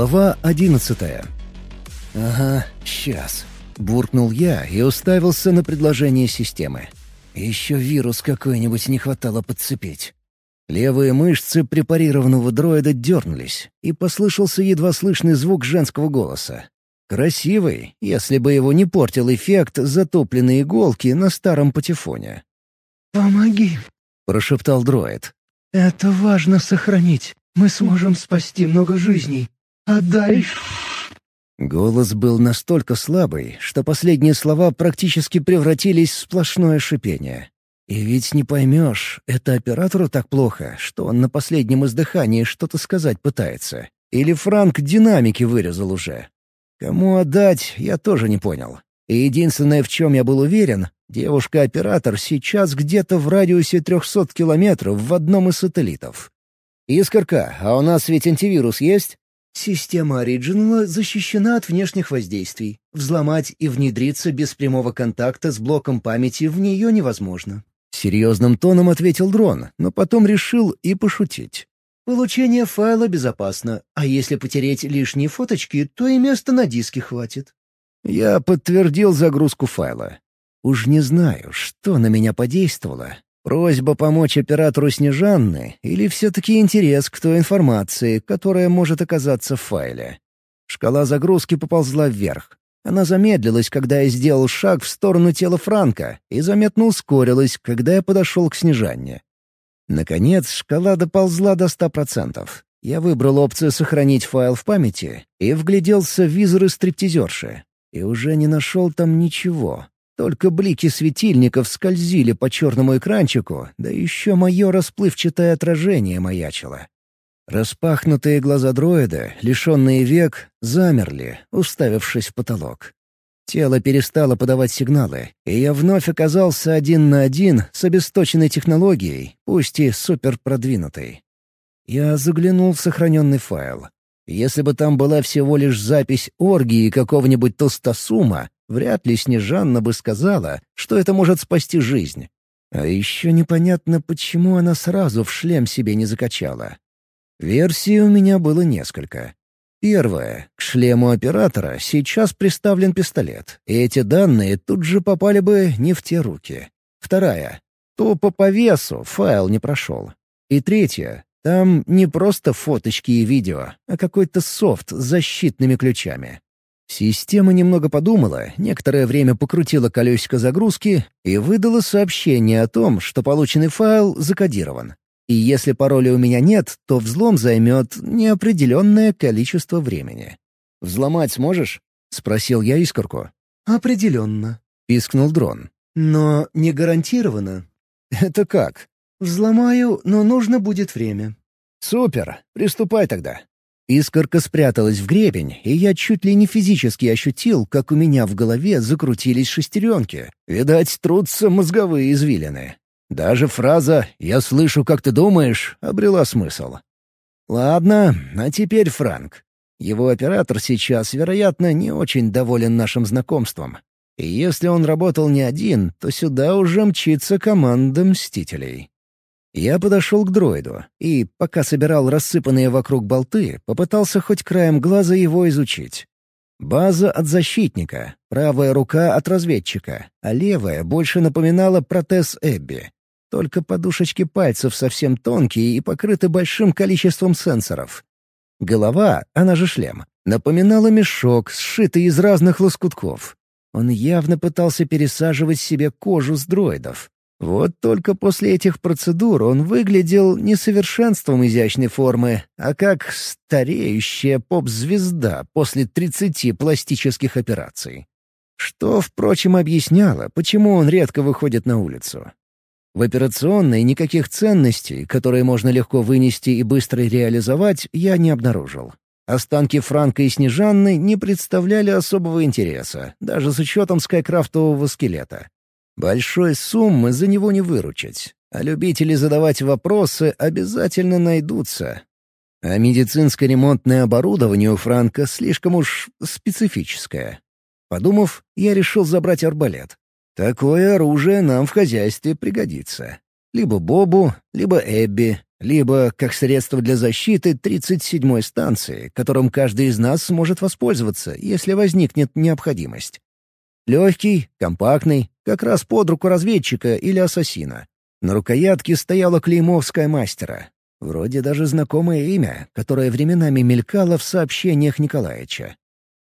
Глава одиннадцатая. «Ага, сейчас», — буркнул я и уставился на предложение системы. «Еще вирус какой-нибудь не хватало подцепить». Левые мышцы препарированного дроида дернулись, и послышался едва слышный звук женского голоса. Красивый, если бы его не портил эффект затопленной иголки на старом патефоне. «Помоги», — прошептал дроид. «Это важно сохранить. Мы сможем спасти много жизней. Отдай!» Голос был настолько слабый, что последние слова практически превратились в сплошное шипение. И ведь не поймешь, это оператору так плохо, что он на последнем издыхании что-то сказать пытается. Или Франк динамики вырезал уже. Кому отдать, я тоже не понял. И единственное, в чем я был уверен, девушка-оператор сейчас где-то в радиусе 300 километров в одном из сателлитов. «Искорка, а у нас ведь антивирус есть?» Система Оригинала защищена от внешних воздействий. Взломать и внедриться без прямого контакта с блоком памяти в нее невозможно. Серьезным тоном ответил дрон, но потом решил и пошутить. Получение файла безопасно, а если потереть лишние фоточки, то и места на диске хватит. Я подтвердил загрузку файла. Уж не знаю, что на меня подействовало, Просьба помочь оператору Снежанны или все-таки интерес к той информации, которая может оказаться в файле? Шкала загрузки поползла вверх. Она замедлилась, когда я сделал шаг в сторону тела Франка, и заметно ускорилась, когда я подошел к Снежанне. Наконец, шкала доползла до ста процентов. Я выбрал опцию «Сохранить файл в памяти» и вгляделся в визоры стриптизерши. И уже не нашел там ничего, только блики светильников скользили по черному экранчику, да еще мое расплывчатое отражение маячило. Распахнутые глаза дроида, лишенные век, замерли, уставившись в потолок. Тело перестало подавать сигналы, и я вновь оказался один на один с обесточенной технологией, пусть и суперпродвинутой. Я заглянул в сохраненный файл. Если бы там была всего лишь запись оргии какого-нибудь толстосума, Вряд ли Снежанна бы сказала, что это может спасти жизнь. А еще непонятно, почему она сразу в шлем себе не закачала. Версий у меня было несколько. Первая. К шлему оператора сейчас приставлен пистолет, и эти данные тут же попали бы не в те руки. Вторая. Тупо по весу файл не прошел. И третья. Там не просто фоточки и видео, а какой-то софт с защитными ключами. Система немного подумала, некоторое время покрутила колесико загрузки и выдала сообщение о том, что полученный файл закодирован. И если пароля у меня нет, то взлом займет неопределенное количество времени. «Взломать сможешь?» — спросил я искорку. «Определенно», — пискнул дрон. «Но не гарантированно». «Это как?» «Взломаю, но нужно будет время». «Супер! Приступай тогда». Искорка спряталась в гребень, и я чуть ли не физически ощутил, как у меня в голове закрутились шестеренки. Видать, трутся мозговые извилины. Даже фраза «я слышу, как ты думаешь» обрела смысл. Ладно, а теперь Франк. Его оператор сейчас, вероятно, не очень доволен нашим знакомством. И если он работал не один, то сюда уже мчится команда Мстителей. Я подошел к дроиду и, пока собирал рассыпанные вокруг болты, попытался хоть краем глаза его изучить. База от защитника, правая рука от разведчика, а левая больше напоминала протез Эбби. Только подушечки пальцев совсем тонкие и покрыты большим количеством сенсоров. Голова, она же шлем, напоминала мешок, сшитый из разных лоскутков. Он явно пытался пересаживать себе кожу с дроидов. Вот только после этих процедур он выглядел не совершенством изящной формы, а как стареющая поп-звезда после 30 пластических операций. Что, впрочем, объясняло, почему он редко выходит на улицу. В операционной никаких ценностей, которые можно легко вынести и быстро реализовать, я не обнаружил. Останки Франка и Снежанны не представляли особого интереса, даже с учетом скайкрафтового скелета. Большой суммы за него не выручить, а любители задавать вопросы обязательно найдутся. А медицинское ремонтное оборудование у Франка слишком уж специфическое. Подумав, я решил забрать арбалет. Такое оружие нам в хозяйстве пригодится. Либо Бобу, либо Эбби, либо как средство для защиты 37-й станции, которым каждый из нас сможет воспользоваться, если возникнет необходимость. Легкий, компактный, как раз под руку разведчика или ассасина. На рукоятке стояло клеймо мастера. Вроде даже знакомое имя, которое временами мелькало в сообщениях Николаевича.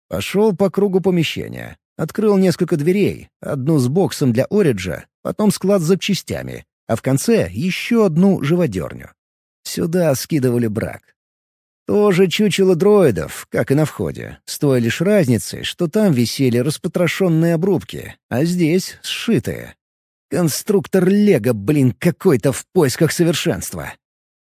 Пошел по кругу помещения. Открыл несколько дверей, одну с боксом для Ориджа, потом склад с запчастями, а в конце еще одну живодерню. Сюда скидывали брак. Тоже чучело дроидов, как и на входе, с той лишь разницей, что там висели распотрошенные обрубки, а здесь — сшитые. Конструктор Лего, блин, какой-то в поисках совершенства.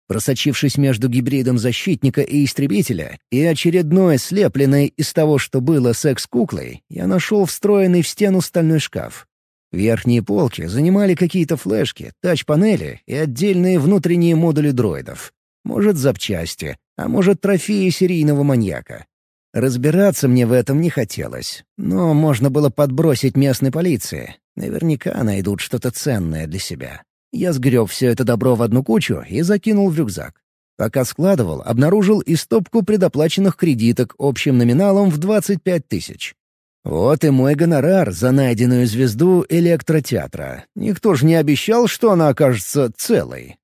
Просочившись между гибридом защитника и истребителя и очередной слепленной из того, что было секс-куклой, я нашел встроенный в стену стальной шкаф. Верхние полки занимали какие-то флешки, тач-панели и отдельные внутренние модули дроидов. Может, запчасти, а может, трофеи серийного маньяка. Разбираться мне в этом не хотелось, но можно было подбросить местной полиции. Наверняка найдут что-то ценное для себя. Я сгреб все это добро в одну кучу и закинул в рюкзак. Пока складывал, обнаружил и стопку предоплаченных кредиток общим номиналом в 25 тысяч. Вот и мой гонорар за найденную звезду электротеатра. Никто же не обещал, что она окажется целой.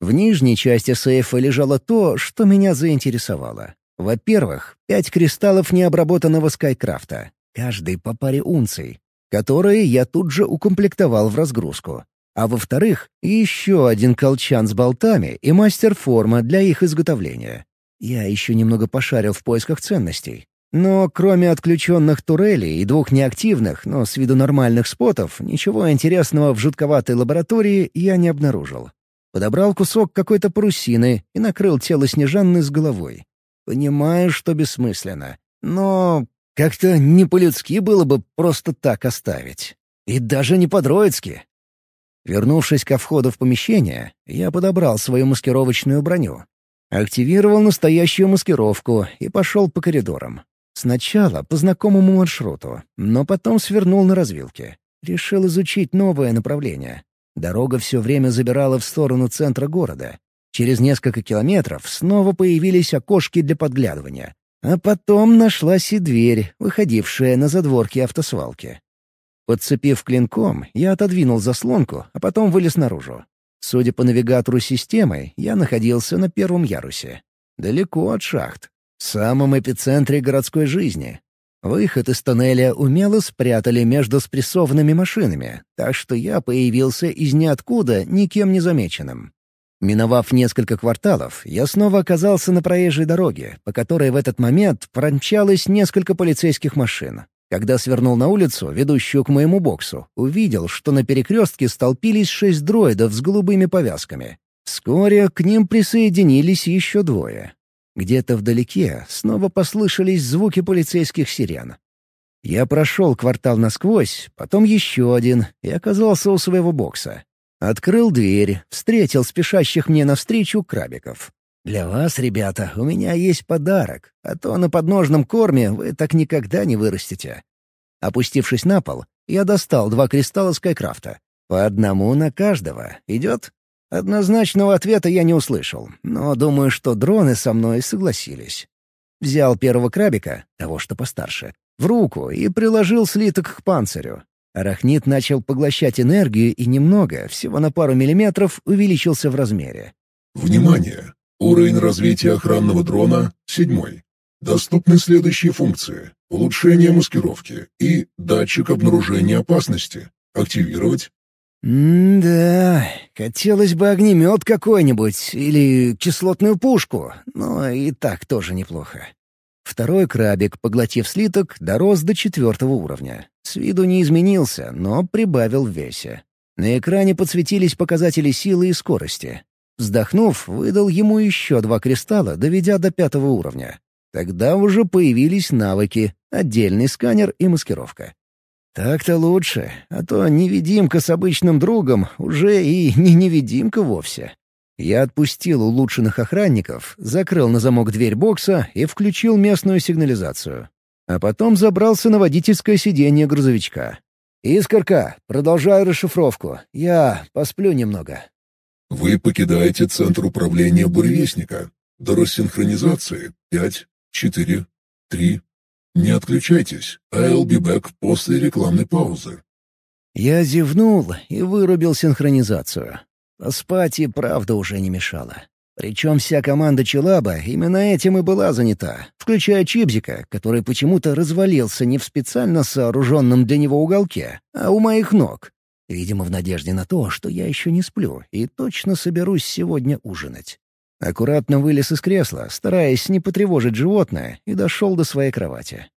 В нижней части сейфа лежало то, что меня заинтересовало. Во-первых, пять кристаллов необработанного скайкрафта, каждый по паре унций, которые я тут же укомплектовал в разгрузку. А во-вторых, еще один колчан с болтами и мастер-форма для их изготовления. Я еще немного пошарил в поисках ценностей. Но кроме отключенных турелей и двух неактивных, но с виду нормальных спотов, ничего интересного в жутковатой лаборатории я не обнаружил. Подобрал кусок какой-то парусины и накрыл тело Снежанны с головой. Понимаю, что бессмысленно. Но как-то не по-людски было бы просто так оставить. И даже не по-дроидски. Вернувшись ко входу в помещение, я подобрал свою маскировочную броню. Активировал настоящую маскировку и пошел по коридорам. Сначала по знакомому маршруту, но потом свернул на развилке. Решил изучить новое направление. Дорога все время забирала в сторону центра города. Через несколько километров снова появились окошки для подглядывания. А потом нашлась и дверь, выходившая на задворки автосвалки. Подцепив клинком, я отодвинул заслонку, а потом вылез наружу. Судя по навигатору системы, я находился на первом ярусе. Далеко от шахт. В самом эпицентре городской жизни. Выход из тоннеля умело спрятали между спрессованными машинами, так что я появился из ниоткуда никем не замеченным. Миновав несколько кварталов, я снова оказался на проезжей дороге, по которой в этот момент промчалось несколько полицейских машин. Когда свернул на улицу, ведущую к моему боксу, увидел, что на перекрестке столпились шесть дроидов с голубыми повязками. Вскоре к ним присоединились еще двое. Где-то вдалеке снова послышались звуки полицейских сирен. Я прошел квартал насквозь, потом еще один, и оказался у своего бокса. Открыл дверь, встретил спешащих мне навстречу крабиков. «Для вас, ребята, у меня есть подарок, а то на подножном корме вы так никогда не вырастете». Опустившись на пол, я достал два кристалла Скайкрафта. По одному на каждого. Идет? Однозначного ответа я не услышал, но думаю, что дроны со мной согласились. Взял первого крабика, того, что постарше, в руку и приложил слиток к панцирю. Арахнит начал поглощать энергию и немного, всего на пару миллиметров, увеличился в размере. «Внимание! Уровень развития охранного дрона — седьмой. Доступны следующие функции. Улучшение маскировки и датчик обнаружения опасности. Активировать. «М-да, хотелось бы огнемет какой-нибудь или кислотную пушку, но и так тоже неплохо». Второй крабик, поглотив слиток, дорос до четвертого уровня. С виду не изменился, но прибавил в весе. На экране подсветились показатели силы и скорости. Вздохнув, выдал ему еще два кристалла, доведя до пятого уровня. Тогда уже появились навыки, отдельный сканер и маскировка. Так-то лучше, а то невидимка с обычным другом уже и не невидимка вовсе. Я отпустил улучшенных охранников, закрыл на замок дверь бокса и включил местную сигнализацию. А потом забрался на водительское сиденье грузовичка. «Искорка, продолжаю расшифровку. Я посплю немного». Вы покидаете центр управления буревестника. До рассинхронизации 5, 4, 3. Не отключайтесь. I'll be back после рекламной паузы. Я зевнул и вырубил синхронизацию. Поспать и правда уже не мешало. Причем вся команда Челаба именно этим и была занята, включая Чипзика, который почему-то развалился не в специально сооруженном для него уголке, а у моих ног. Видимо, в надежде на то, что я еще не сплю и точно соберусь сегодня ужинать. Аккуратно вылез из кресла, стараясь не потревожить животное, и дошел до своей кровати.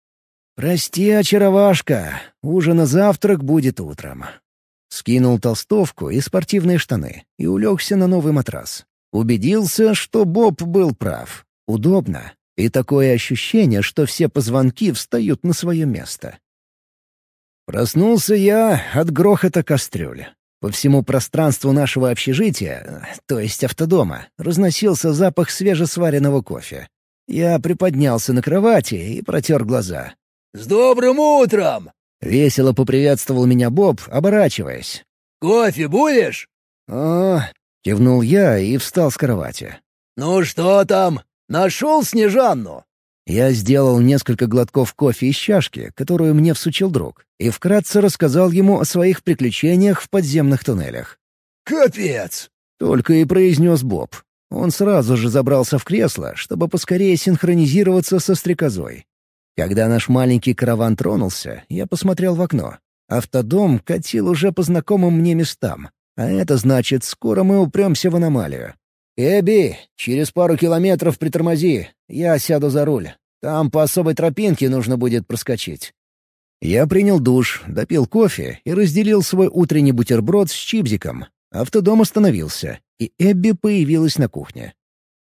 «Прости, очаровашка, ужин и завтрак будет утром». Скинул толстовку и спортивные штаны и улегся на новый матрас. Убедился, что Боб был прав. Удобно. И такое ощущение, что все позвонки встают на свое место. Проснулся я от грохота кастрюли. По всему пространству нашего общежития, то есть автодома, разносился запах свежесваренного кофе. Я приподнялся на кровати и протер глаза. «С добрым утром!» — весело поприветствовал меня Боб, оборачиваясь. «Кофе будешь?» «О!» — кивнул я и встал с кровати. «Ну что там? Нашел Снежанну?» Я сделал несколько глотков кофе из чашки, которую мне всучил друг, и вкратце рассказал ему о своих приключениях в подземных туннелях. «Капец!» — только и произнес Боб. Он сразу же забрался в кресло, чтобы поскорее синхронизироваться со стрекозой. Когда наш маленький караван тронулся, я посмотрел в окно. Автодом катил уже по знакомым мне местам, а это значит, скоро мы упремся в аномалию. «Эбби, через пару километров притормози, я сяду за руль. Там по особой тропинке нужно будет проскочить». Я принял душ, допил кофе и разделил свой утренний бутерброд с чипзиком. Автодом остановился, и Эбби появилась на кухне.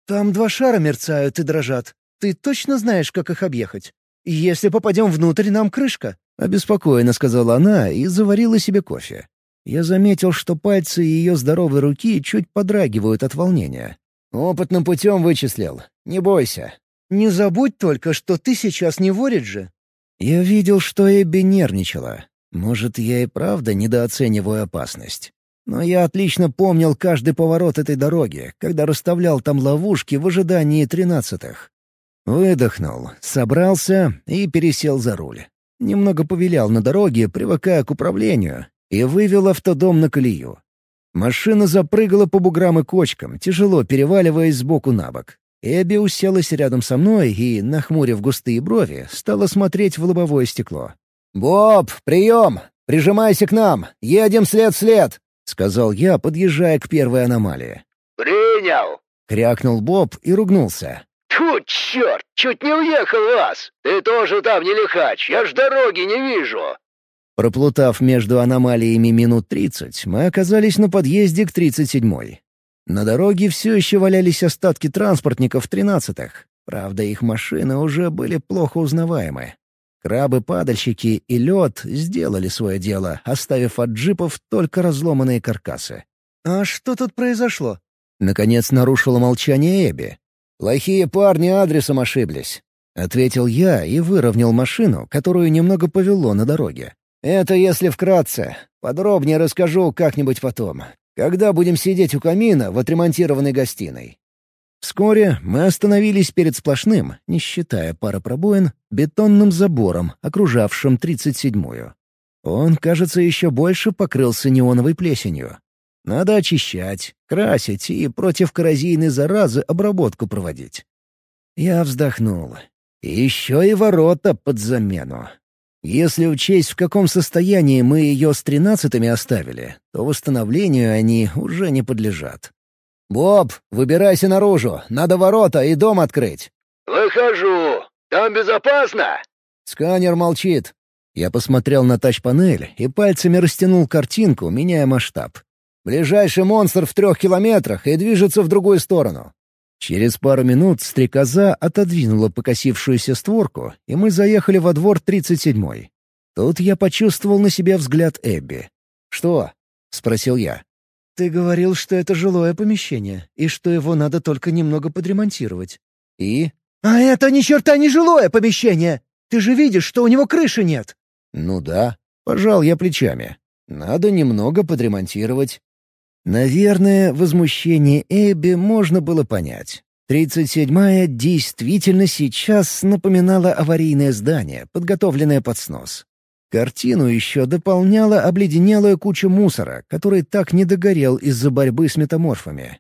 «Там два шара мерцают и дрожат. Ты точно знаешь, как их объехать? Если попадем внутрь, нам крышка», — обеспокоенно сказала она и заварила себе кофе. Я заметил, что пальцы ее здоровой руки чуть подрагивают от волнения. «Опытным путем вычислил. Не бойся». «Не забудь только, что ты сейчас не ворит же». Я видел, что Эбби нервничала. Может, я и правда недооцениваю опасность. Но я отлично помнил каждый поворот этой дороги, когда расставлял там ловушки в ожидании тринадцатых. Выдохнул, собрался и пересел за руль. Немного повилял на дороге, привыкая к управлению, и вывел автодом на колею. Машина запрыгала по буграм и кочкам, тяжело переваливаясь сбоку на бок. Эбби уселась рядом со мной и, нахмурив густые брови, стала смотреть в лобовое стекло. «Боб, прием! Прижимайся к нам! Едем след след!» — сказал я, подъезжая к первой аномалии. «Принял!» — крякнул Боб и ругнулся. «Тьфу, черт! Чуть не уехал вас! Ты тоже там не лихач, я ж дороги не вижу!» Проплутав между аномалиями минут тридцать, мы оказались на подъезде к тридцать седьмой. На дороге все еще валялись остатки транспортников тринадцатых. Правда, их машины уже были плохо узнаваемы. Крабы-падальщики и лед сделали свое дело, оставив от джипов только разломанные каркасы. «А что тут произошло?» Наконец нарушила молчание Эбби. «Плохие парни адресом ошиблись», — ответил я и выровнял машину, которую немного повело на дороге. Это если вкратце. Подробнее расскажу как-нибудь потом. Когда будем сидеть у камина в отремонтированной гостиной. Вскоре мы остановились перед сплошным, не считая пары пробоин, бетонным забором, окружавшим 37-ю. Он, кажется, еще больше покрылся неоновой плесенью. Надо очищать, красить и против коррозийной заразы обработку проводить. Я вздохнул. Еще и ворота под замену. Если учесть, в каком состоянии мы ее с тринадцатыми оставили, то восстановлению они уже не подлежат. «Боб, выбирайся наружу, надо ворота и дом открыть». «Выхожу. Там безопасно?» Сканер молчит. Я посмотрел на тач-панель и пальцами растянул картинку, меняя масштаб. Ближайший монстр в трех километрах и движется в другую сторону. Через пару минут стрекоза отодвинула покосившуюся створку, и мы заехали во двор 37-й. Тут я почувствовал на себе взгляд Эбби. «Что?» — спросил я. «Ты говорил, что это жилое помещение, и что его надо только немного подремонтировать». «И?» «А это ни черта не жилое помещение! Ты же видишь, что у него крыши нет!» «Ну да», — пожал я плечами. «Надо немного подремонтировать». Наверное, возмущение Эбби можно было понять. Тридцать седьмая действительно сейчас напоминала аварийное здание, подготовленное под снос. Картину еще дополняла обледенелая куча мусора, который так не догорел из-за борьбы с метаморфами.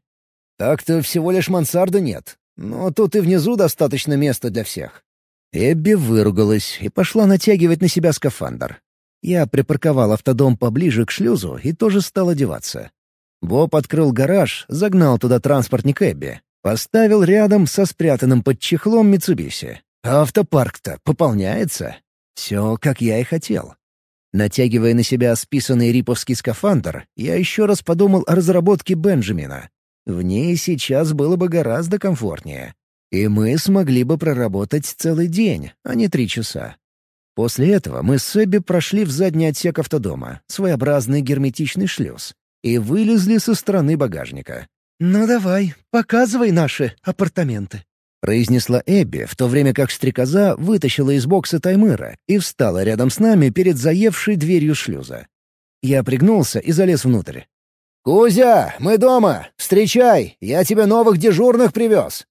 Так-то всего лишь мансарда нет, но тут и внизу достаточно места для всех. Эбби выругалась и пошла натягивать на себя скафандр. Я припарковал автодом поближе к шлюзу и тоже стал одеваться. Боб открыл гараж, загнал туда транспортник Эбби. Поставил рядом со спрятанным под чехлом Митсубиси. Автопарк-то пополняется. Все, как я и хотел. Натягивая на себя списанный риповский скафандр, я еще раз подумал о разработке Бенджамина. В ней сейчас было бы гораздо комфортнее. И мы смогли бы проработать целый день, а не три часа. После этого мы с Эбби прошли в задний отсек автодома, своеобразный герметичный шлюз, и вылезли со стороны багажника. «Ну давай, показывай наши апартаменты», — произнесла Эбби, в то время как стрекоза вытащила из бокса Таймыра и встала рядом с нами перед заевшей дверью шлюза. Я пригнулся и залез внутрь. «Кузя, мы дома! Встречай! Я тебе новых дежурных привез!»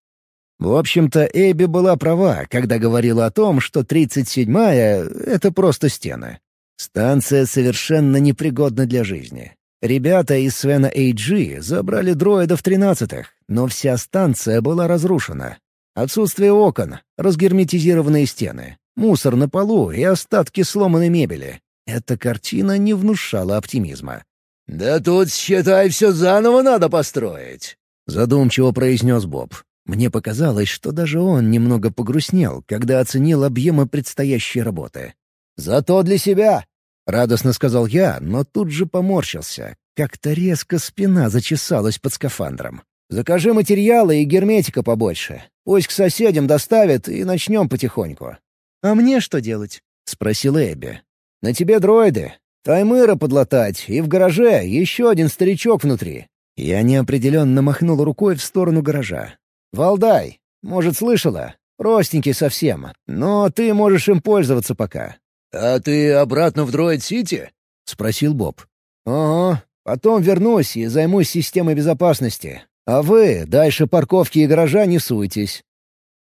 В общем-то, Эбби была права, когда говорила о том, что 37-я — это просто стены. Станция совершенно непригодна для жизни. Ребята из Свена AG забрали дроидов тринадцатых, но вся станция была разрушена. Отсутствие окон, разгерметизированные стены, мусор на полу и остатки сломанной мебели. Эта картина не внушала оптимизма. «Да тут, считай, все заново надо построить», — задумчиво произнес Боб. Мне показалось, что даже он немного погрустнел, когда оценил объемы предстоящей работы. «Зато для себя!» — радостно сказал я, но тут же поморщился. Как-то резко спина зачесалась под скафандром. «Закажи материалы и герметика побольше. Пусть к соседям доставят, и начнем потихоньку». «А мне что делать?» — спросил Эбби. «На тебе дроиды. Таймыра подлатать, и в гараже еще один старичок внутри». Я неопределенно махнул рукой в сторону гаража. «Валдай, может, слышала? Простенький совсем, но ты можешь им пользоваться пока». «А ты обратно в Дроид-Сити?» — спросил Боб. «Ага, потом вернусь и займусь системой безопасности. А вы дальше парковки и гаража не суйтесь».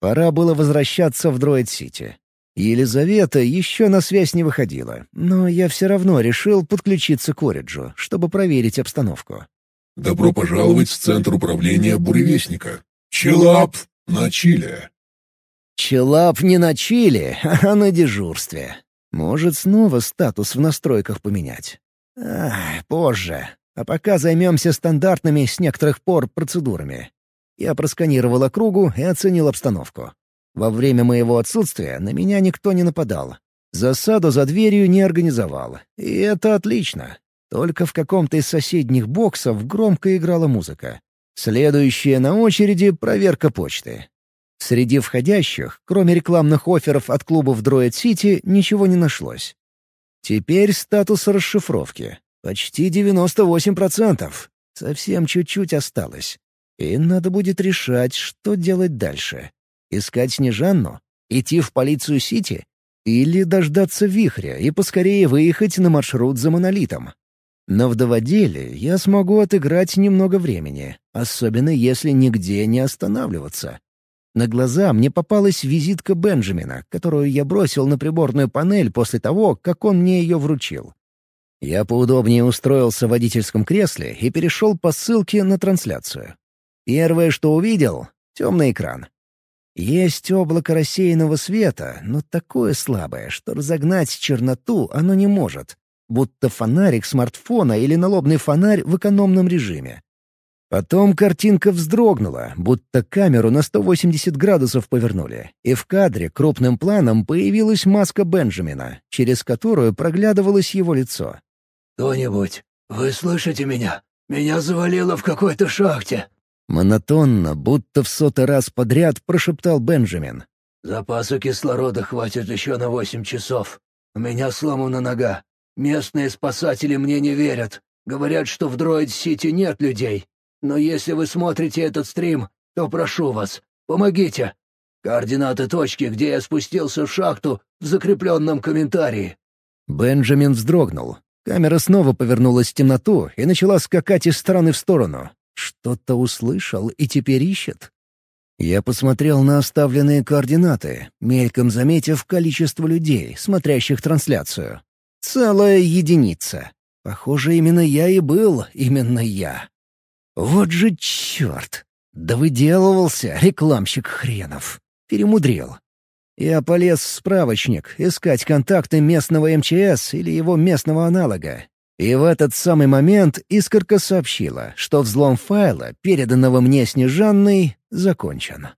Пора было возвращаться в Дроид-Сити. Елизавета еще на связь не выходила, но я все равно решил подключиться к Ориджу, чтобы проверить обстановку. «Добро пожаловать в Центр управления Буревестника. Челап на чилле». Челап не на чилле, а на дежурстве. Может, снова статус в настройках поменять. Ах, позже. А пока займемся стандартными с некоторых пор процедурами. Я просканировал округу и оценил обстановку. Во время моего отсутствия на меня никто не нападал. Засаду за дверью не организовал. И это отлично. Только в каком-то из соседних боксов громко играла музыка. Следующая на очереди — проверка почты. Среди входящих, кроме рекламных офферов от клубов Дроид Сити, ничего не нашлось. Теперь статус расшифровки. Почти 98%. Совсем чуть-чуть осталось. И надо будет решать, что делать дальше. Искать Снежанну? Идти в полицию Сити? Или дождаться вихря и поскорее выехать на маршрут за монолитом? На вдоводеле я смогу отыграть немного времени, особенно если нигде не останавливаться. На глаза мне попалась визитка Бенджамина, которую я бросил на приборную панель после того, как он мне ее вручил. Я поудобнее устроился в водительском кресле и перешел по ссылке на трансляцию. Первое, что увидел — темный экран. Есть облако рассеянного света, но такое слабое, что разогнать черноту оно не может будто фонарик смартфона или налобный фонарь в экономном режиме. Потом картинка вздрогнула, будто камеру на 180 градусов повернули, и в кадре крупным планом появилась маска Бенджамина, через которую проглядывалось его лицо. «Кто-нибудь, вы слышите меня? Меня завалило в какой-то шахте!» Монотонно, будто в сотый раз подряд прошептал Бенджамин. «Запасу кислорода хватит еще на восемь часов. У меня сломана нога. Местные спасатели мне не верят. Говорят, что в Дроид-Сити нет людей. Но если вы смотрите этот стрим, то прошу вас, помогите. Координаты точки, где я спустился в шахту, в закрепленном комментарии». Бенджамин вздрогнул. Камера снова повернулась в темноту и начала скакать из стороны в сторону. Что-то услышал и теперь ищет. Я посмотрел на оставленные координаты, мельком заметив количество людей, смотрящих трансляцию. Целая единица. Похоже, именно я и был, именно я. Вот же черт! Да выделывался рекламщик хренов. Перемудрил. Я полез в справочник, искать контакты местного МЧС или его местного аналога. И в этот самый момент искорка сообщила, что взлом файла, переданного мне Снежанной, закончен.